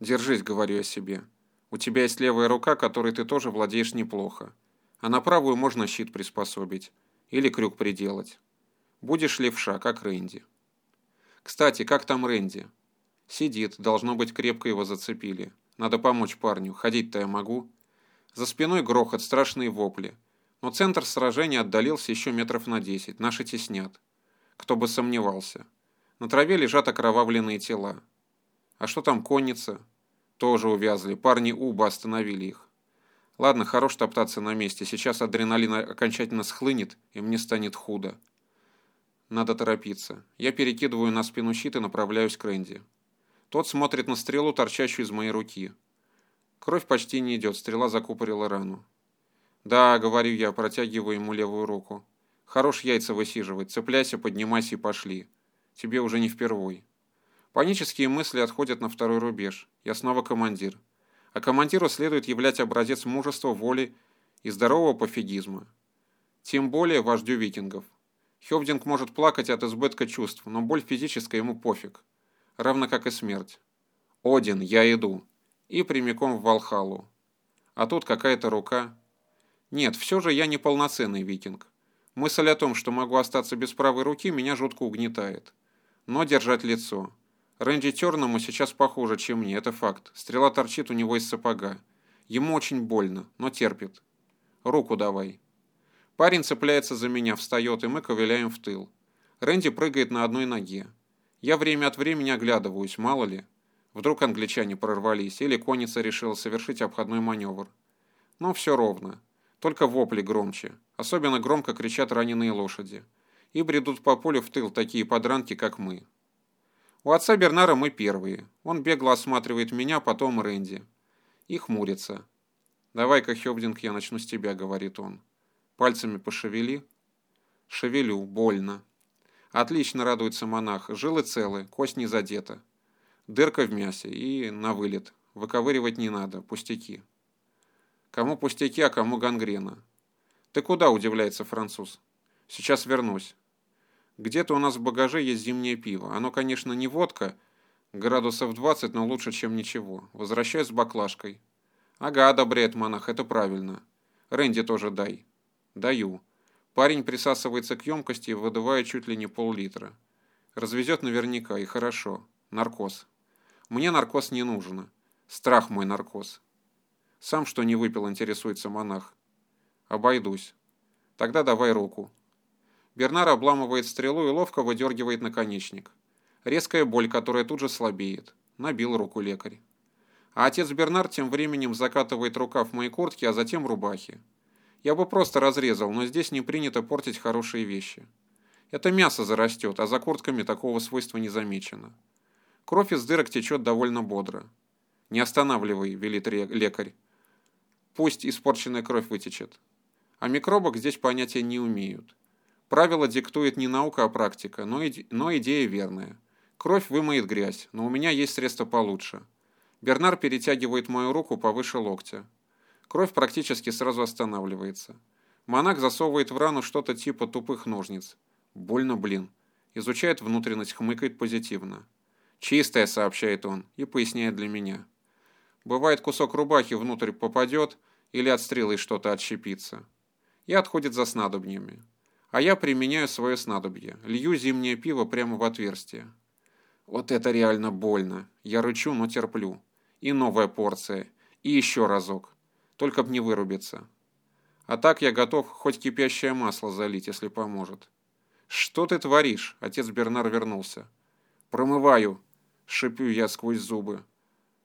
Держись, говорю я себе. У тебя есть левая рука, которой ты тоже владеешь неплохо. А на правую можно щит приспособить. Или крюк приделать. Будешь левша, как Рэнди. Кстати, как там Рэнди? Сидит, должно быть, крепко его зацепили. Надо помочь парню, ходить-то я могу. За спиной грохот, страшные вопли. Но центр сражения отдалился еще метров на десять, наши теснят. Кто бы сомневался. На траве лежат окровавленные тела. А что там конница? Тоже увязли, парни Уба остановили их. Ладно, хорош топтаться на месте, сейчас адреналин окончательно схлынет, и мне станет худо. Надо торопиться. Я перекидываю на спину щит и направляюсь к Рэнди. Тот смотрит на стрелу, торчащую из моей руки. Кровь почти не идет, стрела закупорила рану. «Да», — говорю я, протягиваю ему левую руку. «Хорош яйца высиживать, цепляйся, поднимайся и пошли. Тебе уже не впервой». Панические мысли отходят на второй рубеж. Я снова командир. А командиру следует являть образец мужества, воли и здорового пофигизма. Тем более вождю викингов. Хевдинг может плакать от избытка чувств, но боль физическая ему пофиг равно как и смерть. Один, я иду. И прямиком в Валхалу. А тут какая-то рука. Нет, все же я не полноценный викинг. Мысль о том, что могу остаться без правой руки, меня жутко угнетает. Но держать лицо. Рэнди Терному сейчас похуже, чем мне, это факт. Стрела торчит у него из сапога. Ему очень больно, но терпит. Руку давай. Парень цепляется за меня, встает, и мы ковыляем в тыл. Рэнди прыгает на одной ноге. Я время от времени оглядываюсь, мало ли. Вдруг англичане прорвались, или конница решила совершить обходной маневр. Но все ровно. Только вопли громче. Особенно громко кричат раненые лошади. И бредут по полю в тыл такие подранки, как мы. У отца Бернара мы первые. Он бегло осматривает меня, потом Рэнди. И хмурится. «Давай-ка, Хёбдинг, я начну с тебя», — говорит он. «Пальцами пошевели». «Шевелю, больно». Отлично радуется монах. Жилы целы, кость не задета. Дырка в мясе и на вылет. Выковыривать не надо, пустяки. Кому пустяки, а кому гангрена. Ты куда, удивляется француз. Сейчас вернусь. Где-то у нас в багаже есть зимнее пиво. Оно, конечно, не водка, градусов 20, но лучше, чем ничего. Возвращаюсь с баклажкой. Ага, одобряет монах, это правильно. Рэнди тоже дай. Даю. Парень присасывается к емкости, выдувая чуть ли не пол-литра. Развезет наверняка, и хорошо. Наркоз. Мне наркоз не нужен. Страх мой наркоз. Сам что не выпил, интересуется монах. Обойдусь. Тогда давай руку. Бернар обламывает стрелу и ловко выдергивает наконечник. Резкая боль, которая тут же слабеет. Набил руку лекарь. А отец Бернар тем временем закатывает рукав моей куртки, а затем рубахи. Я бы просто разрезал, но здесь не принято портить хорошие вещи. Это мясо зарастет, а за куртками такого свойства не замечено. Кровь из дырок течет довольно бодро. «Не останавливай», — велит лекарь. «Пусть испорченная кровь вытечет». О микробах здесь понятия не умеют. Правило диктует не наука, а практика, но, иде но идея верная. Кровь вымоет грязь, но у меня есть средство получше. Бернар перетягивает мою руку повыше локтя. Кровь практически сразу останавливается. Монах засовывает в рану что-то типа тупых ножниц. Больно, блин. Изучает внутренность, хмыкает позитивно. «Чистая», — сообщает он, и поясняет для меня. Бывает, кусок рубахи внутрь попадет или от стрелы что-то отщепится. И отходит за снадобьями. А я применяю свое снадобье. Лью зимнее пиво прямо в отверстие. Вот это реально больно. Я рычу, но терплю. И новая порция. И еще разок. Только б не вырубиться. А так я готов хоть кипящее масло залить, если поможет. «Что ты творишь?» – отец Бернар вернулся. «Промываю», – шиплю я сквозь зубы.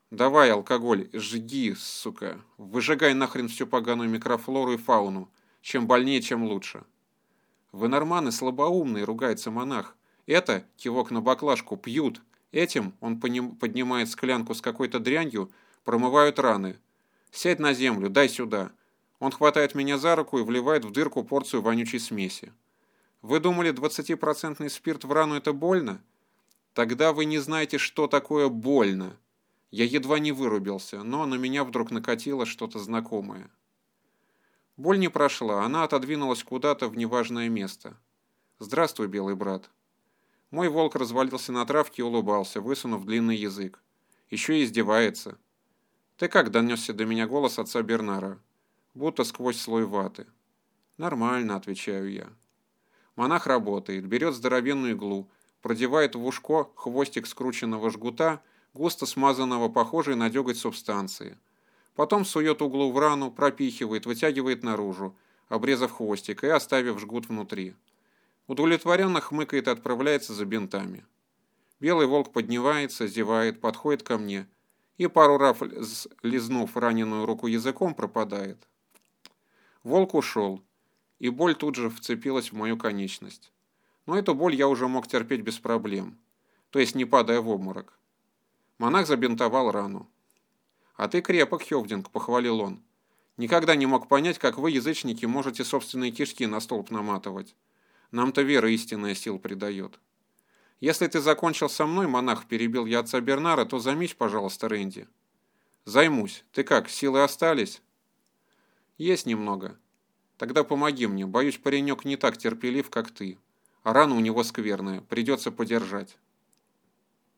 «Давай, алкоголь, жги, сука. Выжигай нахрен всю поганую микрофлору и фауну. Чем больнее, чем лучше». «Вы норманы слабоумные», – ругается монах. «Это, кивок на баклажку, пьют. Этим, он поднимает склянку с какой-то дрянью, промывают раны. «Сядь на землю, дай сюда». Он хватает меня за руку и вливает в дырку порцию вонючей смеси. «Вы думали, двадцатипроцентный спирт в рану – это больно? Тогда вы не знаете, что такое больно». Я едва не вырубился, но на меня вдруг накатило что-то знакомое. Боль не прошла, она отодвинулась куда-то в неважное место. «Здравствуй, белый брат». Мой волк развалился на травке и улыбался, высунув длинный язык. Еще и издевается. «Ты как?» – донесся до меня голос отца Бернара, будто сквозь слой ваты. «Нормально», – отвечаю я. Монах работает, берет здоровенную иглу, продевает в ушко хвостик скрученного жгута, густо смазанного похожей на деготь субстанции. Потом сует углу в рану, пропихивает, вытягивает наружу, обрезав хвостик и оставив жгут внутри. Удовлетворенно хмыкает и отправляется за бинтами. Белый волк поднимается, зевает, подходит ко мне и, пару раз лизнув раненую руку языком, пропадает. Волк ушел, и боль тут же вцепилась в мою конечность. Но эту боль я уже мог терпеть без проблем, то есть не падая в обморок. Монах забинтовал рану. «А ты крепок, Хевдинг», — похвалил он. «Никогда не мог понять, как вы, язычники, можете собственные кишки на столб наматывать. Нам-то вера истинная сил придает». «Если ты закончил со мной, монах, перебил я отца Бернара, то займись, пожалуйста, Рэнди». «Займусь. Ты как, силы остались?» «Есть немного. Тогда помоги мне. Боюсь, паренек не так терпелив, как ты. А рана у него скверная. Придется подержать».